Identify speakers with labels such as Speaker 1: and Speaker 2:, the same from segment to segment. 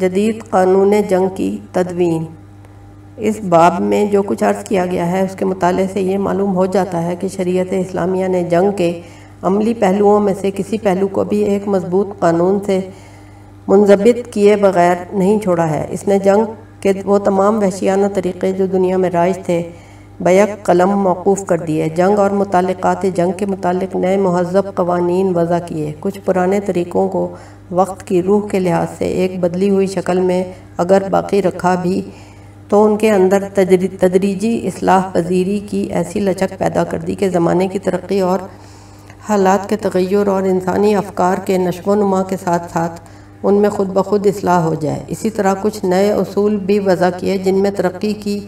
Speaker 1: جدید قانون جنگ کی تدوین۔ اس باب میں جو کچھ عرض کیا گیا ہے، اس کے مطالعے سے یہ معلوم ہو جاتا ہے کہ شریعت اسلامیہ نے جنگ کے عملی پہلوؤں میں سے کسی پہلو کو بھی ایک مضبوط قانون سے منضبط کیے بغیر نہیں چھوڑا ہے۔ اس نے جنگ کے وہ تمام وحشیانہ طریقے جو دنیا میں رائج تھے بیک قلم موقوف کر دیے جنگ اور متعلقات جنگ کے متعلق نئے مہذب قوانین وضع کیے۔ کچھ پرانے طریقوں کو وقت کی روح کے لحاظ سے ایک بدلی ہوئی شکل میں اگر باقی رکھا بھی تو ان کے اندر تدریجی اصلاح پذیری کی ایسی لچک پیدا کر دی کہ زمانے کی ترقی اور حالات کے تغیر اور انسانی افکار کے نشو و نما کے ساتھ ساتھ ان میں خود بخود اصلاح ہو جائے۔ اسی طرح کچھ نئے اصول بھی وضع کیے جن میں ترقی کی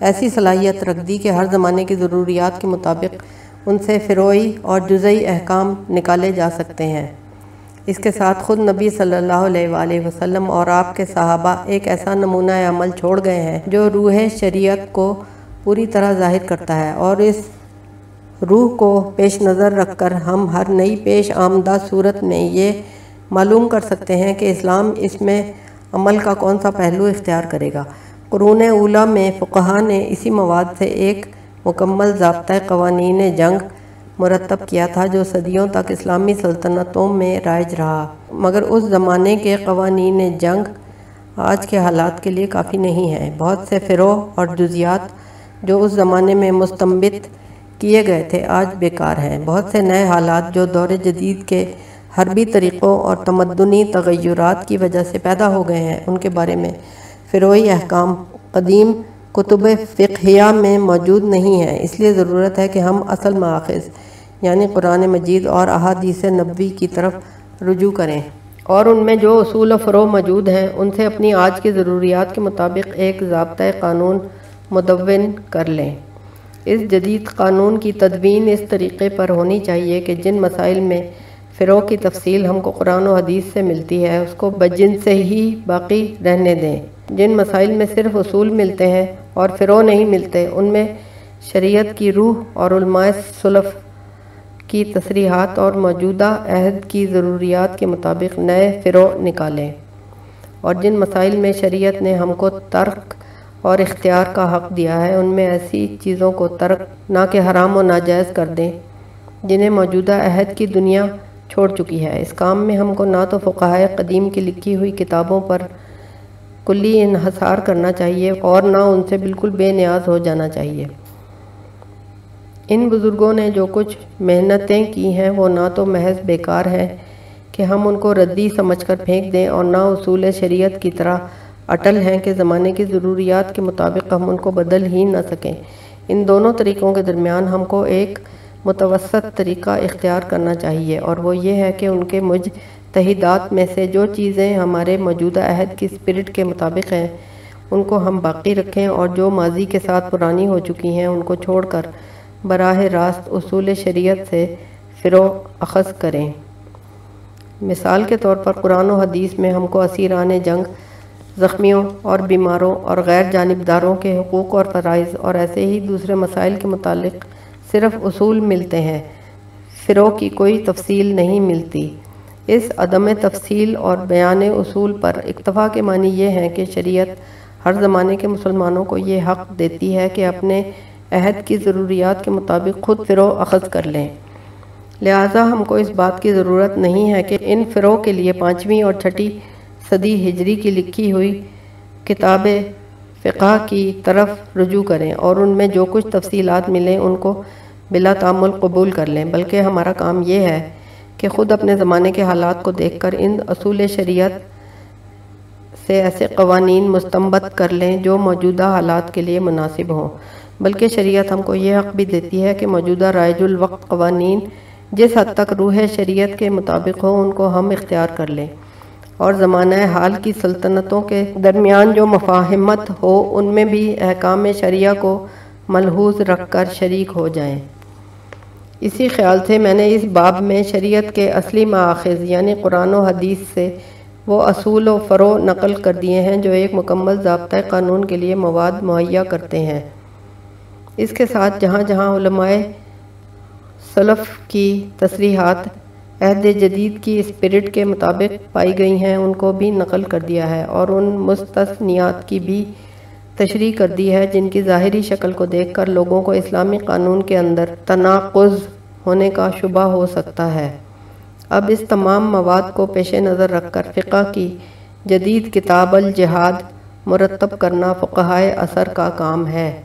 Speaker 1: ایسی صلاحیت رکھ دی کہ ہر زمانے کی ضروریات کے مطابق ان سے فروئی اور جزئی احکام نکالے جا سکتے ہیں۔ اس کے ساتھ خود نبی صلی اللہ علیہ وآلہ وسلم اور آپ کے صحابہ ایک ایسا نمونہ عمل چھوڑ گئے ہیں جو روح شریعت کو پوری طرح ظاہر کرتا ہے اور اس روح کو پیش نظر رکھ کر ہم ہر نئی پیش آمدہ صورت میں یہ معلوم کر سکتے ہیں کہ اسلام اس میں عمل کا کون سا پہلو اختیار کرے گا۔ قرون اولا میں فقہا نے اسی مواد سے ایک مکمل ضابطہ قوانین جنگ مرتب کیا تھا جو صدیوں تک اسلامی سلطنتوں میں رائج رہا۔ مگر اس زمانے کے قوانین جنگ آج کے حالات کے لیے کافی نہیں ہیں۔ بہت سے فروغ اور جزیات جو اس زمانے میں مستمبت کیے گئے تھے آج بیکار ہیں۔ بہت سے نئے حالات جو دور جدید کے حربی طریقوں اور تمدنی تغیرات کی وجہ سے پیدا ہو گئے ہیں، ان کے بارے میں فروئی احکام قدیم کتب فقہیہ میں موجود نہیں ہیں۔ اس لیے ضرورت ہے کہ ہم اصل ماخذ یعنی قرآن مجید اور احادیث نبوی کی طرف رجوع کریں اور ان میں جو اصول و فرو موجود ہیں، ان سے اپنی آج کی ضروریات کے مطابق ایک ضابطۂ قانون مدون کر لیں۔ اس جدید قانون کی تدوین اس طریقے پر ہونی چاہیے کہ جن مسائل میں فرو کی تفصیل ہم کو قرآن و حدیث سے ملتی ہے، اس کو بجن سے ہی باقی رہنے دیں۔ جن مسائل میں صرف اصول ملتے ہیں اور فرو نہیں ملتے، ان میں شریعت کی روح اور علماء صلف کی تصریحات اور موجودہ عہد کی ضروریات کے مطابق نئے فرو نکالیں۔ اور جن مسائل میں شریعت نے ہم کو ترک اور اختیار کا حق دیا ہے، ان میں ایسی چیزوں کو ترک نہ کہ حرام و ناجائز کر دیں جنہیں موجودہ عہد کی دنیا چھوڑ چکی ہے۔ اس کام میں ہم کو نہ تو فقہ قدیم کی لکھی ہوئی کتابوں پر کلی انحصار کرنا چاہیے اور نہ ان سے بالکل بے نیاز ہو جانا چاہیے۔ ان بزرگوں نے جو کچھ محنتیں کی ہیں وہ نہ تو محض بیکار ہیں کہ ہم ان کو ردی سمجھ کر پھینک دیں اور نہ اصول شریعت کی طرح اٹل ہیں کہ زمانے کی ضروریات کے مطابق ہم ان کو بدل ہی نہ سکیں۔ ان دونوں طریقوں کے درمیان ہم کو ایک متوسط طریقہ اختیار کرنا چاہیے اور وہ یہ ہے کہ ان کے مجھ تحیدات میں سے جو چیزیں ہمارے موجودہ عہد کی سپرٹ کے مطابق ہیں، ان کو ہم باقی رکھیں اور جو ماضی کے ساتھ پرانی ہو چکی ہیں، ان کو چھوڑ کر براہ راست اصول شریعت سے فرو اخذ کریں۔ مثال کے طور پر قرآن و حدیث میں ہم کو اسیران جنگ، زخمیوں اور بیماروں اور غیر جانبداروں کے حقوق اور فرائض اور ایسے ہی دوسرے مسائل کے متعلق صرف اصول ملتے ہیں، فرو کی کوئی تفصیل نہیں ملتی۔ اس عدم تفصیل اور بیان اصول پر اکتفا کے معنی یہ ہیں کہ شریعت ہر زمانے کے مسلمانوں کو یہ حق دیتی ہے کہ اپنے عہد کی ضروریات کے مطابق خود فرو اخذ کر لیں۔ لہٰذا ہم کو اس بات کی ضرورت نہیں ہے کہ ان فرو کے لیے پانچویں اور چھٹی صدی ہجری کی لکھی ہوئی کتاب فقہ کی طرف رجوع کریں اور ان میں جو کچھ تفصیلات ملیں ان کو بلا تعمل قبول کر لیں۔ بلکہ ہمارا کام یہ ہے کہ خود اپنے زمانے کے حالات کو دیکھ کر ان اصول شریعت سے ایسے قوانین مستمبت کر لیں جو موجودہ حالات کے لیے مناسب ہوں۔ بلکہ شریعت ہم کو یہ حق بھی دیتی ہے کہ موجودہ رائج الوقت قوانین جس حد تک روح شریعت کے مطابق ہوں، ان کو ہم اختیار کر لیں۔ اور زمانہ حال کی سلطنتوں کے درمیان جو مفاہمت ہو، ان میں بھی احکام شریعہ کو ملحوظ رکھ کر شریک ہو جائیں۔ اسی خیال سے میں نے اس باب میں شریعت کے اصلی ماخذ یعنی قرآن و حدیث سے وہ اصول و فرو نقل کر دیے ہیں جو ایک مکمل ضابطۂ قانون کے لیے مواد مہیا کرتے ہیں۔ اس کے ساتھ جہاں جہاں علماء صلف کی تصریحات عہد جدید کی اسپرٹ کے مطابق پائی گئی ہیں، ان کو بھی نقل کر دیا ہے اور ان مستثنیات کی بھی تشریح کر دی ہے، جن کی ظاہری شکل کو دیکھ کر لوگوں کو اسلامی قانون کے اندر تناقض ہونے کا شبہ ہو سکتا ہے۔ اب اس تمام مواد کو پیش نظر رکھ کر فقہ کی جدید کتاب الجہاد مرتب کرنا فقہائے اثر کا کام ہے۔